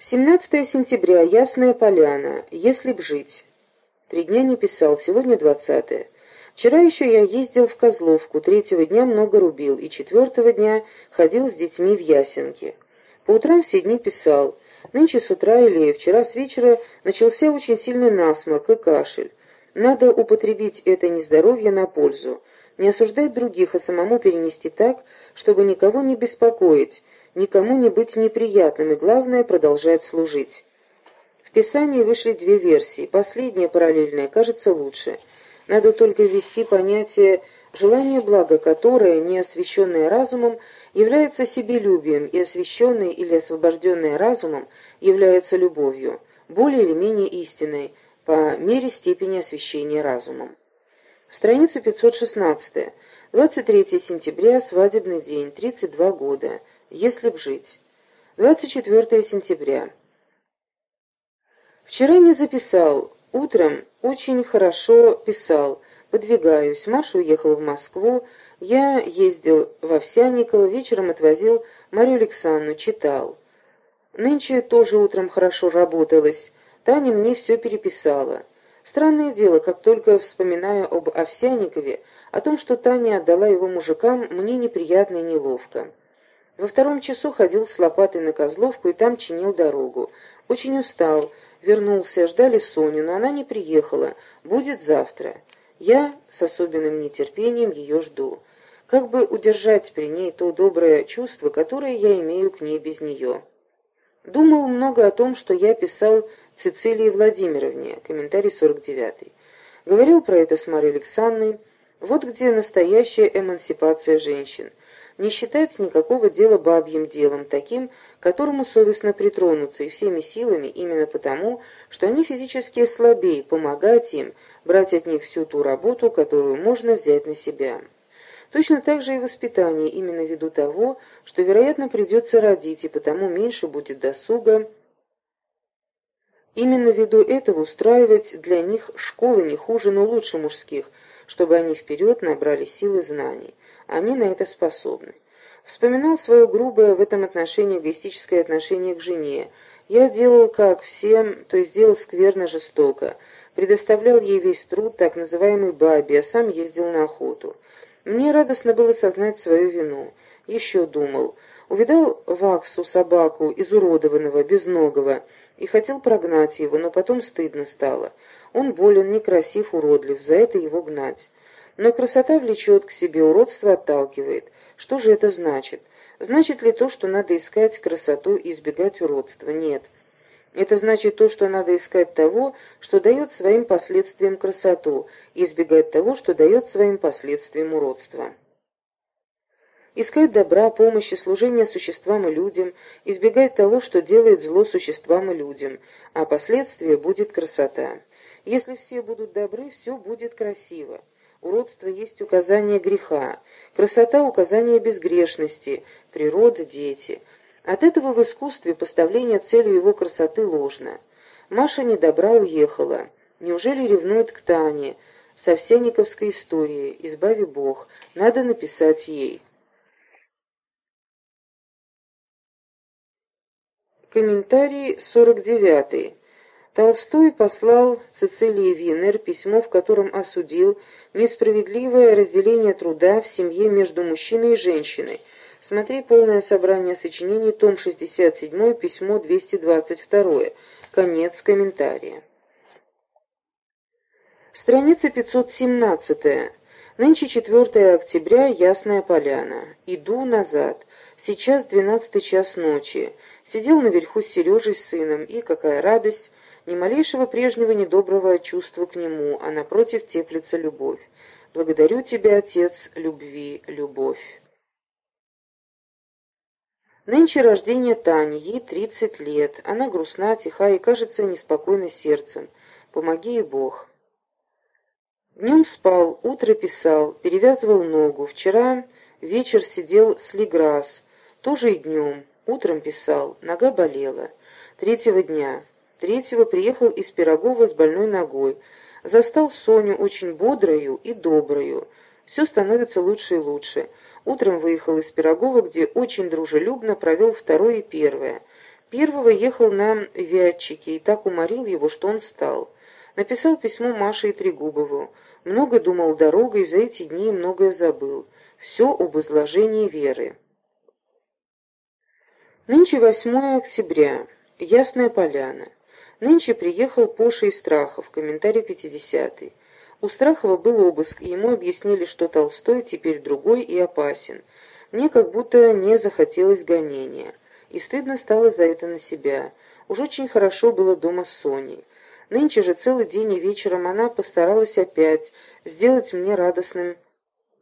17 сентября. Ясная поляна. Если б жить. Три дня не писал, сегодня двадцатое. Вчера еще я ездил в Козловку, третьего дня много рубил, и четвертого дня ходил с детьми в Ясенки. По утрам все дни писал. Нынче с утра или вчера с вечера начался очень сильный насморк и кашель. Надо употребить это нездоровье на пользу. Не осуждать других, а самому перенести так, чтобы никого не беспокоить, никому не быть неприятным и, главное, продолжать служить. В Писании вышли две версии. Последняя, параллельная, кажется лучше. Надо только ввести понятие «желание блага», которое, не освященное разумом, является себелюбием, и освященное или освобожденное разумом является любовью, более или менее истинной, по мере степени освящения разумом. Страница 516. 23 сентября, свадебный день, 32 года. Если б жить. 24 сентября. Вчера не записал. Утром очень хорошо писал. Подвигаюсь. Маша уехала в Москву. Я ездил в Овсянниково, вечером отвозил Марию Александровну, читал. Нынче тоже утром хорошо работалось. Таня мне все переписала. Странное дело, как только вспоминаю об Овсянникове, о том, что Таня отдала его мужикам, мне неприятно и неловко. Во втором часу ходил с лопатой на Козловку и там чинил дорогу. Очень устал, вернулся, ждали Соню, но она не приехала, будет завтра. Я с особенным нетерпением ее жду. Как бы удержать при ней то доброе чувство, которое я имею к ней без нее. Думал много о том, что я писал Цицилии Владимировне, комментарий 49. Говорил про это с Марьей Александровной. Вот где настоящая эмансипация женщин не считать никакого дела бабьим делом, таким, которому совестно притронуться, и всеми силами, именно потому, что они физически слабее, помогать им, брать от них всю ту работу, которую можно взять на себя. Точно так же и воспитание, именно ввиду того, что, вероятно, придется родить, и потому меньше будет досуга, именно ввиду этого устраивать для них школы не хуже, но лучше мужских, чтобы они вперед набрали силы знаний. Они на это способны. Вспоминал свое грубое в этом отношении эгоистическое отношение к жене. Я делал как всем, то есть делал скверно жестоко. Предоставлял ей весь труд, так называемый бабе, а сам ездил на охоту. Мне радостно было сознать свою вину. Еще думал. Увидал Ваксу, собаку, изуродованного, безногого, и хотел прогнать его, но потом стыдно стало. Он болен, некрасив, уродлив, за это его гнать. Но красота влечет к себе, уродство отталкивает. Что же это значит? Значит ли то, что надо искать красоту и избегать уродства? Нет. Это значит то, что надо искать того, что дает своим последствиям красоту, и избегать того, что дает своим последствиям уродство. Искать добра, помощи, служения существам и людям, избегать того, что делает зло существам и людям, а последствия будет красота. Если все будут добры, все будет красиво. Уродство есть указание греха, красота — указание безгрешности, природа — дети. От этого в искусстве поставление целью его красоты ложно. Маша недобра уехала. Неужели ревнует к Тане? Со Овсяниковской историей, избави Бог, надо написать ей. Комментарий сорок девятый. Толстой послал Цицилии Винер письмо, в котором осудил несправедливое разделение труда в семье между мужчиной и женщиной. Смотри полное собрание сочинений, том 67, письмо 222. Конец комментария. Страница 517. Нынче 4 октября, Ясная Поляна. Иду назад. Сейчас двенадцатый час ночи. Сидел наверху с Сережей, с сыном, и, какая радость, ни малейшего прежнего недоброго чувства к нему, а напротив теплится любовь. Благодарю тебя, Отец, любви, любовь. Нынче рождение Тани, ей тридцать лет. Она грустна, тиха и, кажется, неспокойна сердцем. Помоги ей Бог. Днем спал, утро писал, перевязывал ногу. Вчера вечер сидел с Леграс, тоже и днем. Утром писал, нога болела. Третьего дня. Третьего приехал из Пирогова с больной ногой. Застал Соню очень бодрою и доброю. Все становится лучше и лучше. Утром выехал из Пирогова, где очень дружелюбно провел второе и первое. Первого ехал на Вятчике и так уморил его, что он стал. Написал письмо Маше и Трегубову. Много думал дорогой, за эти дни многое забыл. Все об изложении веры. Нынче 8 октября. Ясная поляна. Нынче приехал Поша из Страхов, комментарий 50 -й. У Страхова был обыск, и ему объяснили, что Толстой теперь другой и опасен. Мне как будто не захотелось гонения. И стыдно стало за это на себя. Уж очень хорошо было дома с Соней. Нынче же целый день и вечером она постаралась опять сделать мне радостным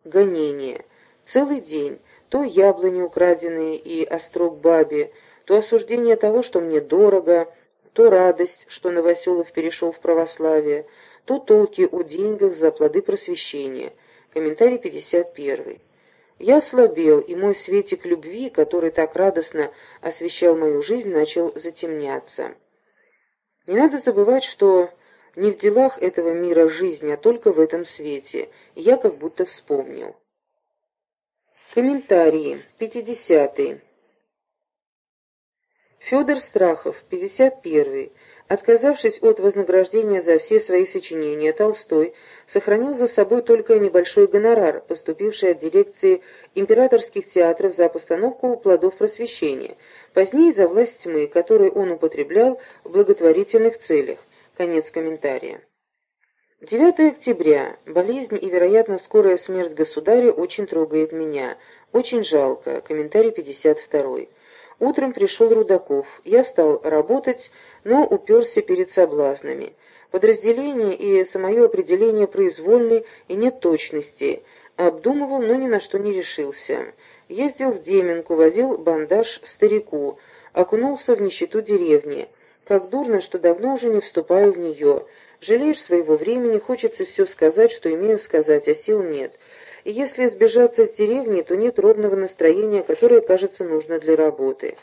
гонение. Целый день. То яблони украденные и острог бабе, то осуждение того, что мне дорого, то радость, что Новоселов перешел в православие, то толки о деньгах за плоды просвещения. Комментарий 51. Я слабел, и мой светик любви, который так радостно освещал мою жизнь, начал затемняться. Не надо забывать, что не в делах этого мира жизнь, а только в этом свете, я как будто вспомнил. Комментарии. 50. -й. Федор Страхов, 51. Отказавшись от вознаграждения за все свои сочинения, Толстой сохранил за собой только небольшой гонорар, поступивший от дирекции императорских театров за постановку «Плодов просвещения», позднее за власть тьмы, которую он употреблял в благотворительных целях. Конец комментария. 9 октября. Болезнь и, вероятно, скорая смерть государя очень трогает меня. Очень жалко. Комментарий 52. Утром пришел Рудаков. Я стал работать, но уперся перед соблазнами. Подразделение и самое определение произвольны и нет точности. Обдумывал, но ни на что не решился. Ездил в Деменку, возил бандаж старику, окунулся в нищету деревни. Как дурно, что давно уже не вступаю в нее. Жалеешь своего времени, хочется все сказать, что имею сказать, а сил нет. И если сбежаться с деревни, то нет ровного настроения, которое, кажется, нужно для работы.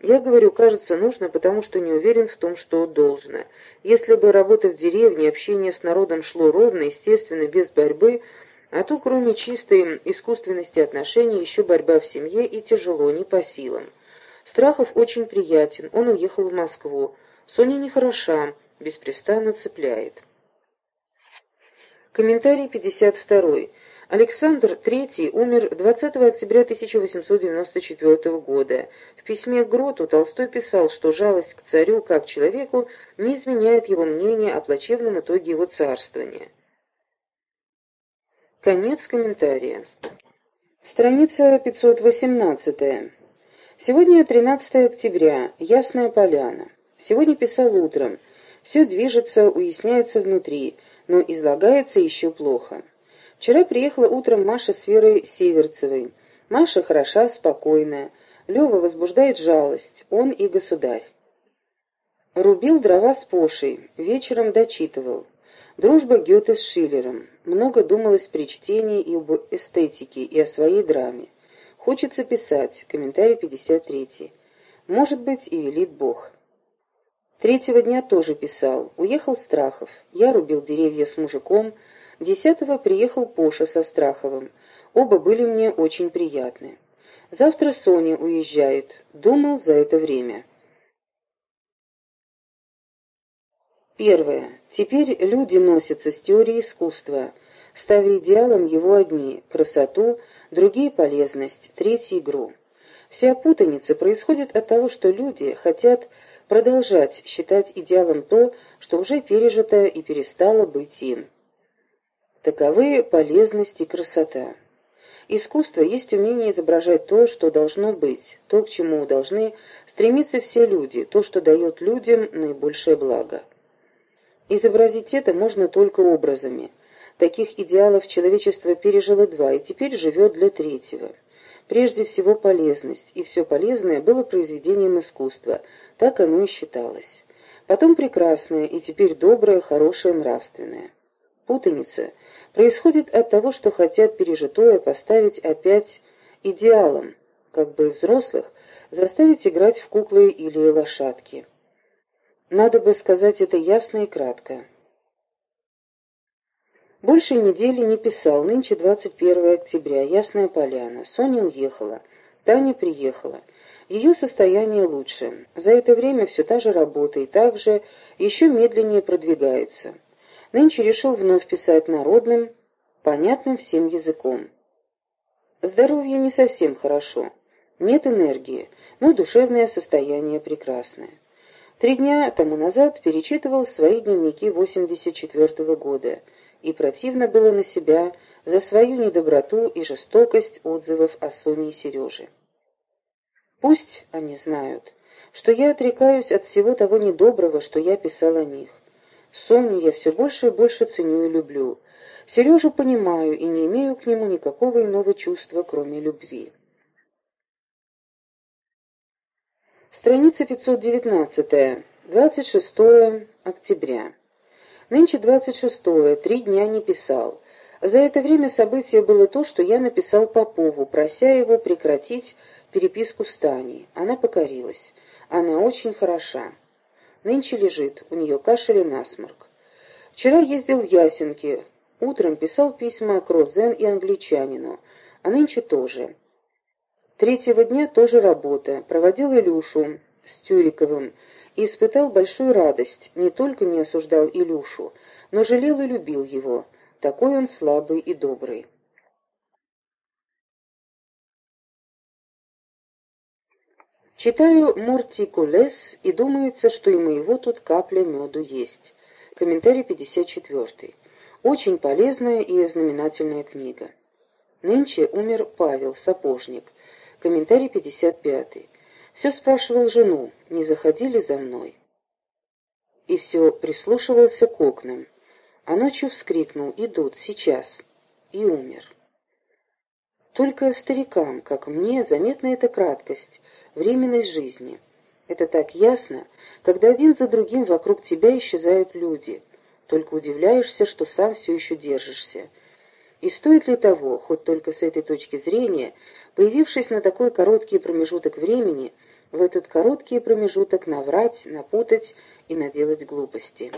Я говорю, кажется, нужно, потому что не уверен в том, что должно. Если бы работа в деревне, общение с народом шло ровно, естественно, без борьбы, а то, кроме чистой искусственности отношений, еще борьба в семье и тяжело, не по силам. Страхов очень приятен, он уехал в Москву. Соня нехороша, беспрестанно цепляет. Комментарий 52. Александр III умер 20 октября 1894 года. В письме Гроту Толстой писал, что жалость к царю как человеку не изменяет его мнение о плачевном итоге его царствования. Конец комментария. Страница 518. Сегодня 13 октября. Ясная поляна. Сегодня писал утром. Все движется, уясняется внутри, но излагается еще плохо. Вчера приехала утром Маша с Верой Северцевой. Маша хороша, спокойная. Лева возбуждает жалость, он и государь. Рубил дрова с Пошей, вечером дочитывал. Дружба Гёте с Шиллером. Много думалось при чтении и об эстетике, и о своей драме. Хочется писать. Комментарий 53. Может быть, и велит Бог. Третьего дня тоже писал. Уехал Страхов. Я рубил деревья с мужиком, Десятого приехал Поша со Страховым. Оба были мне очень приятны. Завтра Соня уезжает. Думал за это время. Первое. Теперь люди носятся с теорией искусства, ставя идеалом его одни – красоту, другие – полезность, третий – игру. Вся путаница происходит от того, что люди хотят продолжать считать идеалом то, что уже пережито и перестало быть им. Таковы полезность и красота. Искусство есть умение изображать то, что должно быть, то, к чему должны стремиться все люди, то, что дает людям наибольшее благо. Изобразить это можно только образами. Таких идеалов человечество пережило два и теперь живет для третьего. Прежде всего полезность, и все полезное было произведением искусства, так оно и считалось. Потом прекрасное, и теперь доброе, хорошее, нравственное. Путаница происходит от того, что хотят пережитое поставить опять идеалом, как бы взрослых, заставить играть в куклы или лошадки. Надо бы сказать это ясно и кратко. Больше недели не писал, нынче 21 октября, Ясная Поляна. Соня уехала, Таня приехала. Ее состояние лучше. За это время все та же работа и также еще медленнее продвигается. Нынче решил вновь писать народным, понятным всем языком. Здоровье не совсем хорошо. Нет энергии, но душевное состояние прекрасное. Три дня тому назад перечитывал свои дневники 84 -го года, и противно было на себя за свою недоброту и жестокость отзывов о Соне и Сереже. Пусть они знают, что я отрекаюсь от всего того недоброго, что я писал о них. Соню я все больше и больше ценю и люблю. Сережу понимаю и не имею к нему никакого иного чувства, кроме любви. Страница 519. 26 октября. Нынче 26 три дня не писал. За это время событие было то, что я написал Попову, прося его прекратить переписку с Таней. Она покорилась. Она очень хороша. Нынче лежит, у нее кашель и насморк. Вчера ездил в Ясенки. Утром писал письма к Розен и англичанину, а нынче тоже. Третьего дня тоже работа. Проводил Илюшу с Тюриковым и испытал большую радость. Не только не осуждал Илюшу, но жалел и любил его. Такой он слабый и добрый. Читаю Муртикулес, и думается, что и моего тут капля меду есть. Комментарий 54. Очень полезная и знаменательная книга. Нынче умер Павел, сапожник. Комментарий 55. Все спрашивал жену, не заходили за мной. И все прислушивался к окнам. А ночью вскрикнул «Идут, сейчас!» и умер. Только старикам, как мне, заметна эта краткость, временность жизни. Это так ясно, когда один за другим вокруг тебя исчезают люди. Только удивляешься, что сам все еще держишься. И стоит ли того, хоть только с этой точки зрения, появившись на такой короткий промежуток времени, в этот короткий промежуток наврать, напутать и наделать глупости.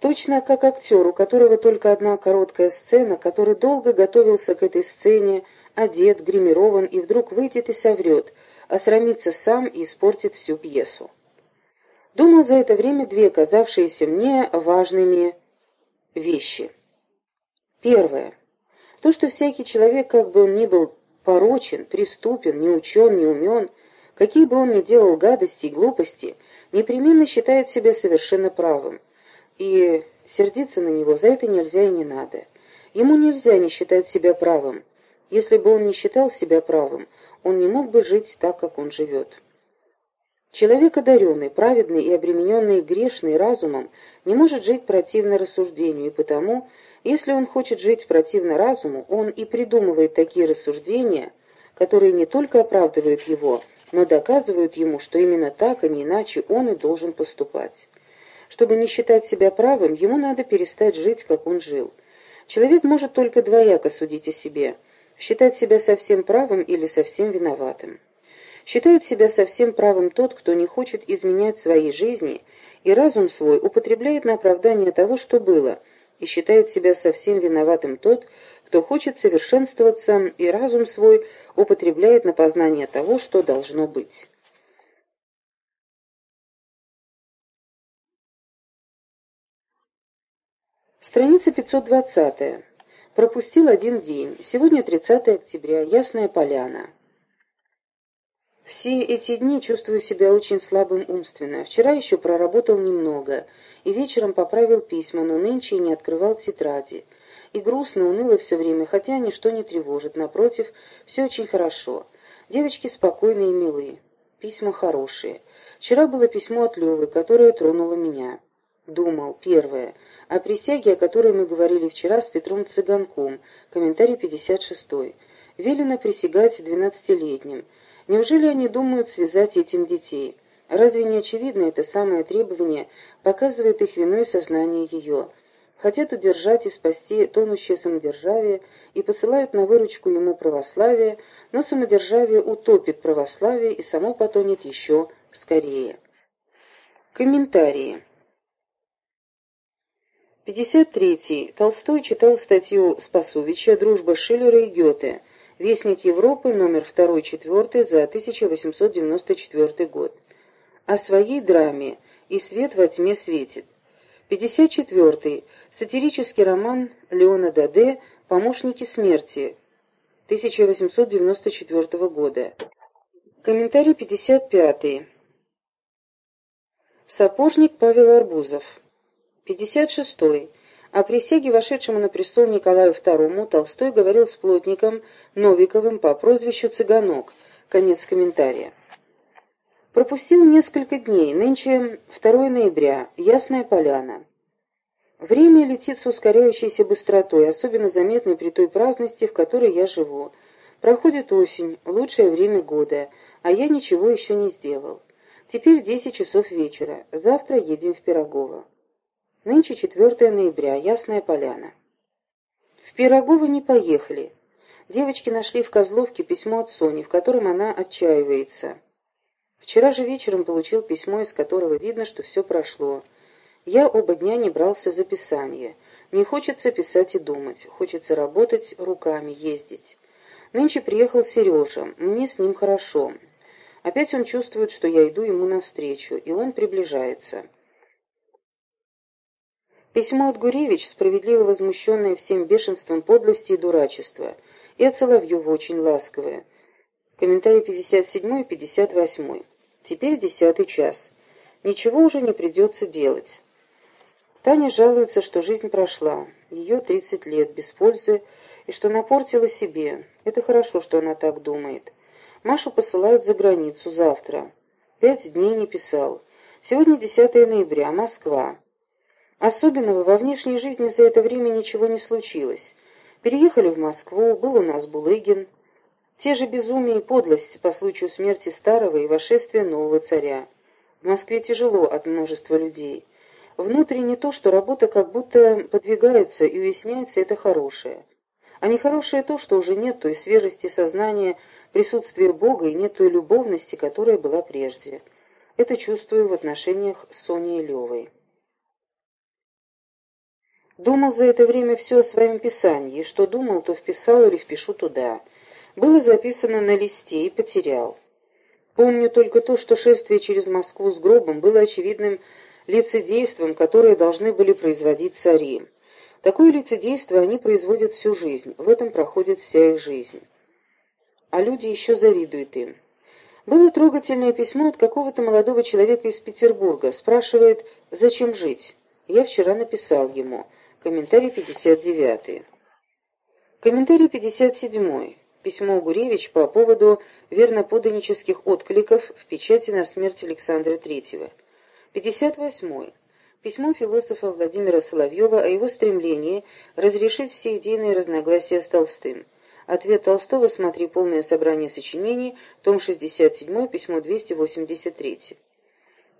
Точно как актер, у которого только одна короткая сцена, который долго готовился к этой сцене, одет, гримирован, и вдруг выйдет и соврет, осрамится сам и испортит всю пьесу. Думал за это время две казавшиеся мне важными вещи. Первое. То, что всякий человек, как бы он ни был порочен, преступен, не учен, не умен, какие бы он ни делал гадости и глупости, непременно считает себя совершенно правым. И сердиться на него за это нельзя и не надо. Ему нельзя не считать себя правым. Если бы он не считал себя правым, он не мог бы жить так, как он живет. Человек одаренный, праведный и обремененный грешный разумом не может жить противно рассуждению, и потому если он хочет жить противно разуму, он и придумывает такие рассуждения, которые не только оправдывают его, но доказывают ему, что именно так, а не иначе он и должен поступать. Чтобы не считать себя правым, ему надо перестать жить, как он жил. Человек может только двояко судить о себе, считать себя совсем правым или совсем виноватым. Считает себя совсем правым тот, кто не хочет изменять своей жизни и разум свой употребляет на оправдание того, что было – и считает себя совсем виноватым тот, кто хочет совершенствоваться и разум свой употребляет на познание того, что должно быть. Страница 520. Пропустил один день. Сегодня 30 октября. Ясная поляна. Все эти дни чувствую себя очень слабым умственно. Вчера еще проработал немного и вечером поправил письма, но нынче и не открывал тетради. И грустно, уныло все время, хотя ничто не тревожит. Напротив, все очень хорошо. Девочки спокойные и милые. Письма хорошие. Вчера было письмо от Левы, которое тронуло меня. Думал. Первое. О присяге, о которой мы говорили вчера с Петром Цыганком. Комментарий 56. Велено присягать двенадцатилетним. Неужели они думают связать этим детей? Разве не очевидно это самое требование показывает их виной сознание ее? Хотят удержать и спасти тонущее самодержавие и посылают на выручку ему православие, но самодержавие утопит православие и само потонет еще скорее. Комментарии. 53. Толстой читал статью Спасовича «Дружба Шиллера и Гёте», Вестник Европы, номер 2-4 за 1894 год. О своей драме «И свет во тьме светит». 54. Сатирический роман Леона Даде «Помощники смерти» 1894 года. Комментарий 55. Сапожник Павел Арбузов. 56. О присяге, вошедшему на престол Николаю II, Толстой говорил с плотником Новиковым по прозвищу Цыганок. Конец комментария. Пропустил несколько дней. Нынче 2 ноября. Ясная поляна. Время летит с ускоряющейся быстротой, особенно заметной при той праздности, в которой я живу. Проходит осень, лучшее время года, а я ничего еще не сделал. Теперь десять часов вечера. Завтра едем в Пирогово. Нынче 4 ноября, Ясная Поляна. В Пирогово не поехали. Девочки нашли в Козловке письмо от Сони, в котором она отчаивается. Вчера же вечером получил письмо, из которого видно, что все прошло. Я оба дня не брался за писание. Не хочется писать и думать, хочется работать руками, ездить. Нынче приехал Сережа, мне с ним хорошо. Опять он чувствует, что я иду ему навстречу, и он приближается. Письмо от Гуревич, справедливо возмущенное всем бешенством подлости и дурачества, и от Соловьева очень ласковое. Комментарий 57 и 58. Теперь десятый час. Ничего уже не придется делать. Таня жалуется, что жизнь прошла, ее 30 лет, без пользы, и что напортила себе. Это хорошо, что она так думает. Машу посылают за границу завтра. Пять дней не писал. Сегодня 10 ноября, Москва. Особенного во внешней жизни за это время ничего не случилось. Переехали в Москву, был у нас Булыгин. Те же безумие и подлость по случаю смерти старого и вошествия нового царя. В Москве тяжело от множества людей. Внутренне то, что работа как будто подвигается и уясняется, это хорошее. А нехорошее то, что уже нет той свежести сознания, присутствия Бога и нет той любовности, которая была прежде. Это чувствую в отношениях с Соней Левой. Думал за это время все о своем писании, и что думал, то вписал или впишу туда. Было записано на листе и потерял. Помню только то, что шествие через Москву с гробом было очевидным лицедейством, которое должны были производить цари. Такое лицедейство они производят всю жизнь, в этом проходит вся их жизнь. А люди еще завидуют им. Было трогательное письмо от какого-то молодого человека из Петербурга. Спрашивает, зачем жить? Я вчера написал ему. Комментарий 59. Комментарий 57. Письмо Гуревич по поводу верноподанических откликов в печати на смерть Александра III. 58. Письмо философа Владимира Соловьева о его стремлении разрешить все идейные разногласия с Толстым. Ответ Толстого «Смотри полное собрание сочинений», том 67, письмо 283.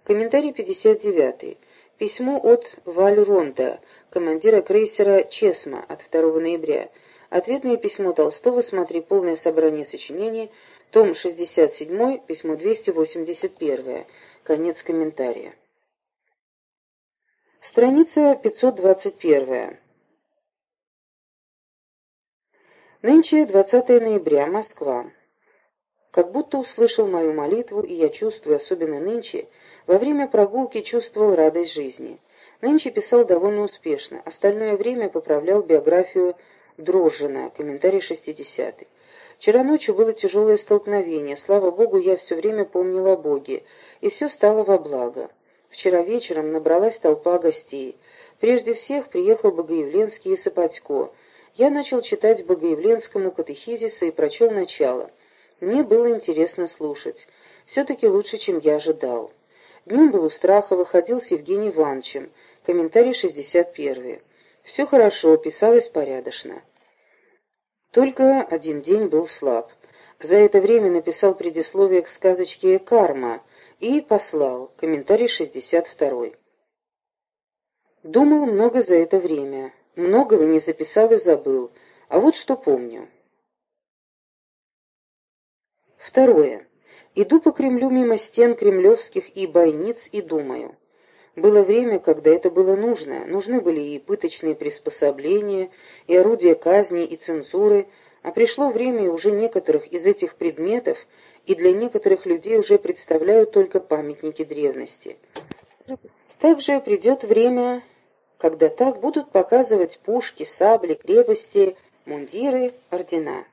Комментарий 59. Письмо от Вальронда, командира крейсера «Чесма» от 2 ноября. Ответное письмо Толстого «Смотри полное собрание сочинений», том 67, письмо 281. Конец комментария. Страница 521. Нынче 20 ноября, Москва. Как будто услышал мою молитву, и я чувствую, особенно нынче, во время прогулки чувствовал радость жизни. Нынче писал довольно успешно, остальное время поправлял биографию Дрожжина, комментарий 60 -й. Вчера ночью было тяжелое столкновение. Слава Богу, я все время помнил о Боге, и все стало во благо. Вчера вечером набралась толпа гостей. Прежде всех приехал Богоявленский и Сапатько. Я начал читать Богоявленскому катехизиса и прочел начало. Мне было интересно слушать. Все-таки лучше, чем я ожидал. Был у Страхова, ходил с Евгением Ивановичем. Комментарий 61. Все хорошо, писалось порядочно. Только один день был слаб. За это время написал предисловие к сказочке «Карма» и послал, комментарий 62. Думал много за это время, многого не записал и забыл, а вот что помню. Второе. Иду по Кремлю мимо стен кремлевских и бойниц и думаю. Было время, когда это было нужно. Нужны были и пыточные приспособления, и орудия казни, и цензуры, А пришло время, и уже некоторых из этих предметов и для некоторых людей уже представляют только памятники древности. Также придет время, когда так будут показывать пушки, сабли, крепости, мундиры, ордена.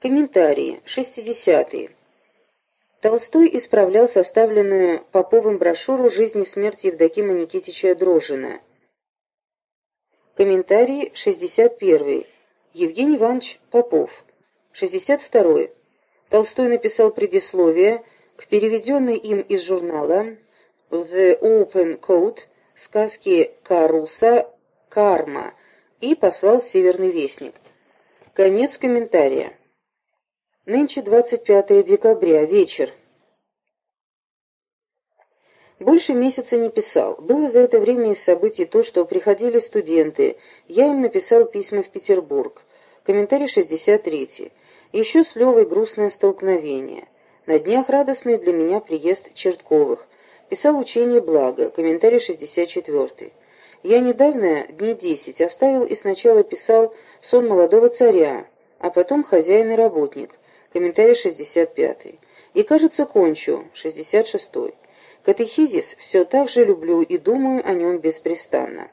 Комментарии. 60-е. Толстой исправлял составленную Поповым брошюру «Жизнь и смерть Евдокима Никитича Дрожина». Комментарий 61. Евгений Иванович Попов. 62. Толстой написал предисловие к переведенной им из журнала «The Open Code» сказки Каруса «Карма» и послал в Северный Вестник. Конец комментария. Нынче 25 декабря, вечер. Больше месяца не писал. Было за это время из событий то, что приходили студенты. Я им написал письма в Петербург. Комментарий 63. Еще с Левой грустное столкновение. На днях радостный для меня приезд Чертковых. Писал учение «Благо». Комментарий 64. Я недавно, дней десять, оставил и сначала писал «Сон молодого царя», а потом «Хозяин и работник». Комментарий 65. И, кажется, кончу. 66. Катехизис все так же люблю и думаю о нем беспрестанно.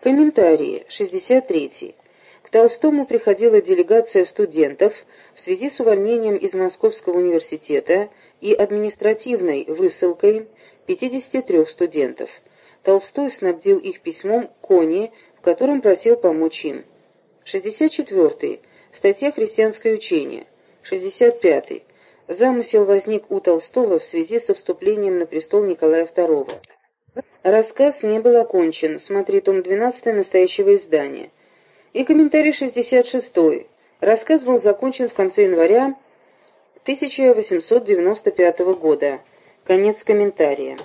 Комментарии. 63. К Толстому приходила делегация студентов в связи с увольнением из Московского университета и административной высылкой 53 студентов. Толстой снабдил их письмом Кони, в котором просил помочь им. 64. Статья «Христианское учение». 65. Замысел возник у Толстого в связи со вступлением на престол Николая II. Рассказ не был окончен. Смотри том 12 настоящего издания. И комментарий 66. Рассказ был закончен в конце января 1895 года. Конец комментария.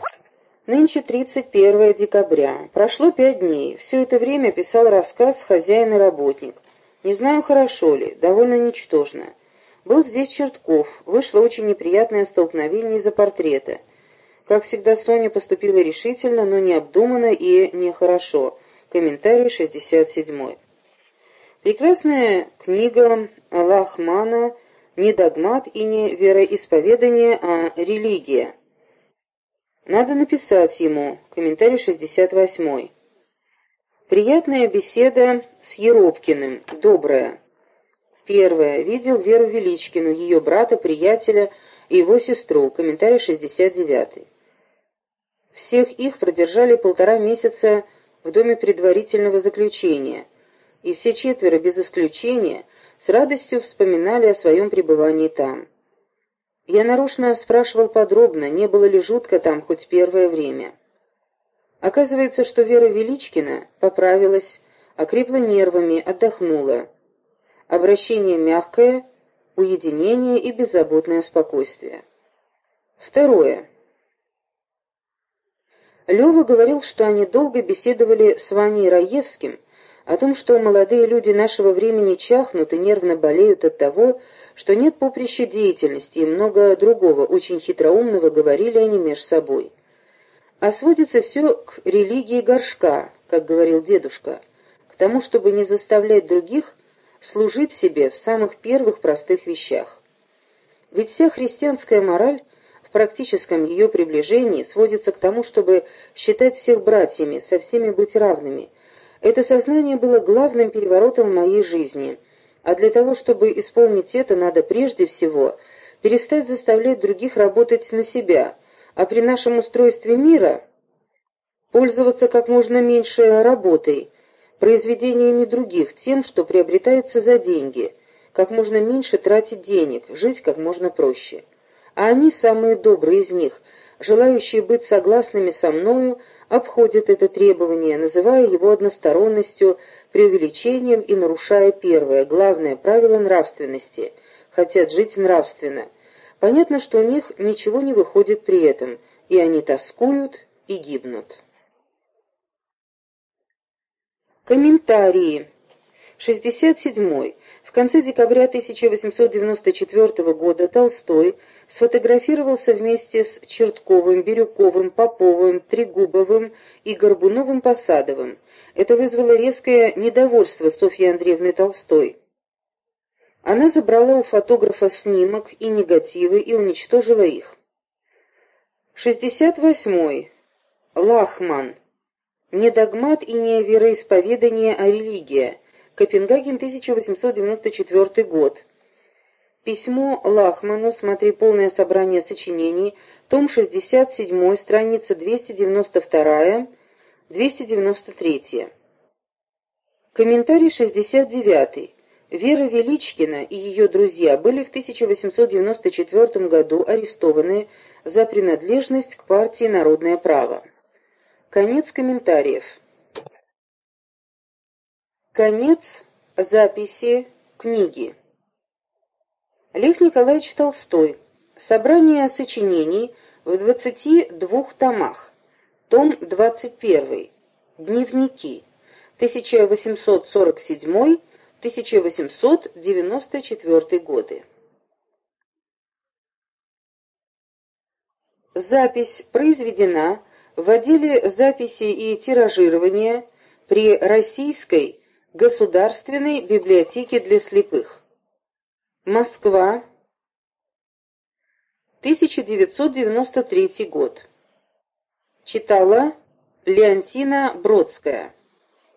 Нынче 31 декабря. Прошло пять дней. Все это время писал рассказ «Хозяин и работник». Не знаю, хорошо ли, довольно ничтожно. Был здесь Чертков. Вышло очень неприятное столкновение из-за портрета. Как всегда, Соня поступила решительно, но необдуманно и нехорошо. Комментарий 67. Прекрасная книга Лахмана «Не догмат и не вероисповедание, а религия». Надо написать ему. Комментарий 68. Приятная беседа с Еропкиным. Добрая. Первое. Видел Веру Величкину, ее брата, приятеля и его сестру. Комментарий 69. Всех их продержали полтора месяца в доме предварительного заключения, и все четверо, без исключения, с радостью вспоминали о своем пребывании там. Я нарочно спрашивал подробно, не было ли жутко там хоть первое время. Оказывается, что Вера Величкина поправилась, окрепла нервами, отдохнула. Обращение мягкое, уединение и беззаботное спокойствие. Второе. Лева говорил, что они долго беседовали с Ваней Раевским о том, что молодые люди нашего времени чахнут и нервно болеют от того, что нет поприща деятельности и много другого очень хитроумного говорили они меж собой. А сводится все к религии горшка, как говорил дедушка, к тому, чтобы не заставлять других служить себе в самых первых простых вещах. Ведь вся христианская мораль в практическом ее приближении сводится к тому, чтобы считать всех братьями, со всеми быть равными. Это сознание было главным переворотом в моей жизни, а для того, чтобы исполнить это, надо прежде всего перестать заставлять других работать на себя, а при нашем устройстве мира пользоваться как можно меньше работой – произведениями других, тем, что приобретается за деньги, как можно меньше тратить денег, жить как можно проще. А они, самые добрые из них, желающие быть согласными со мною, обходят это требование, называя его односторонностью, преувеличением и нарушая первое, главное правило нравственности – хотят жить нравственно. Понятно, что у них ничего не выходит при этом, и они тоскуют и гибнут. Комментарии. 67. В конце декабря 1894 года Толстой сфотографировался вместе с Чертковым, Бирюковым, Поповым, Трегубовым и Горбуновым-Посадовым. Это вызвало резкое недовольство Софьи Андреевны Толстой. Она забрала у фотографа снимок и негативы и уничтожила их. 68. Лахман. Не догмат и не вероисповедание, а религия. Копенгаген, 1894 год. Письмо Лахману, смотри полное собрание сочинений, том 67, страница 292, 293. Комментарий 69. Вера Величкина и ее друзья были в 1894 году арестованы за принадлежность к партии «Народное право». Конец комментариев. Конец записи книги. Лев Николаевич Толстой. Собрание сочинений в 22 томах. Том 21. Дневники. 1847-1894 годы. Запись произведена в отделе записи и тиражирования при Российской государственной библиотеке для слепых. Москва, 1993 год. Читала Леонтина Бродская.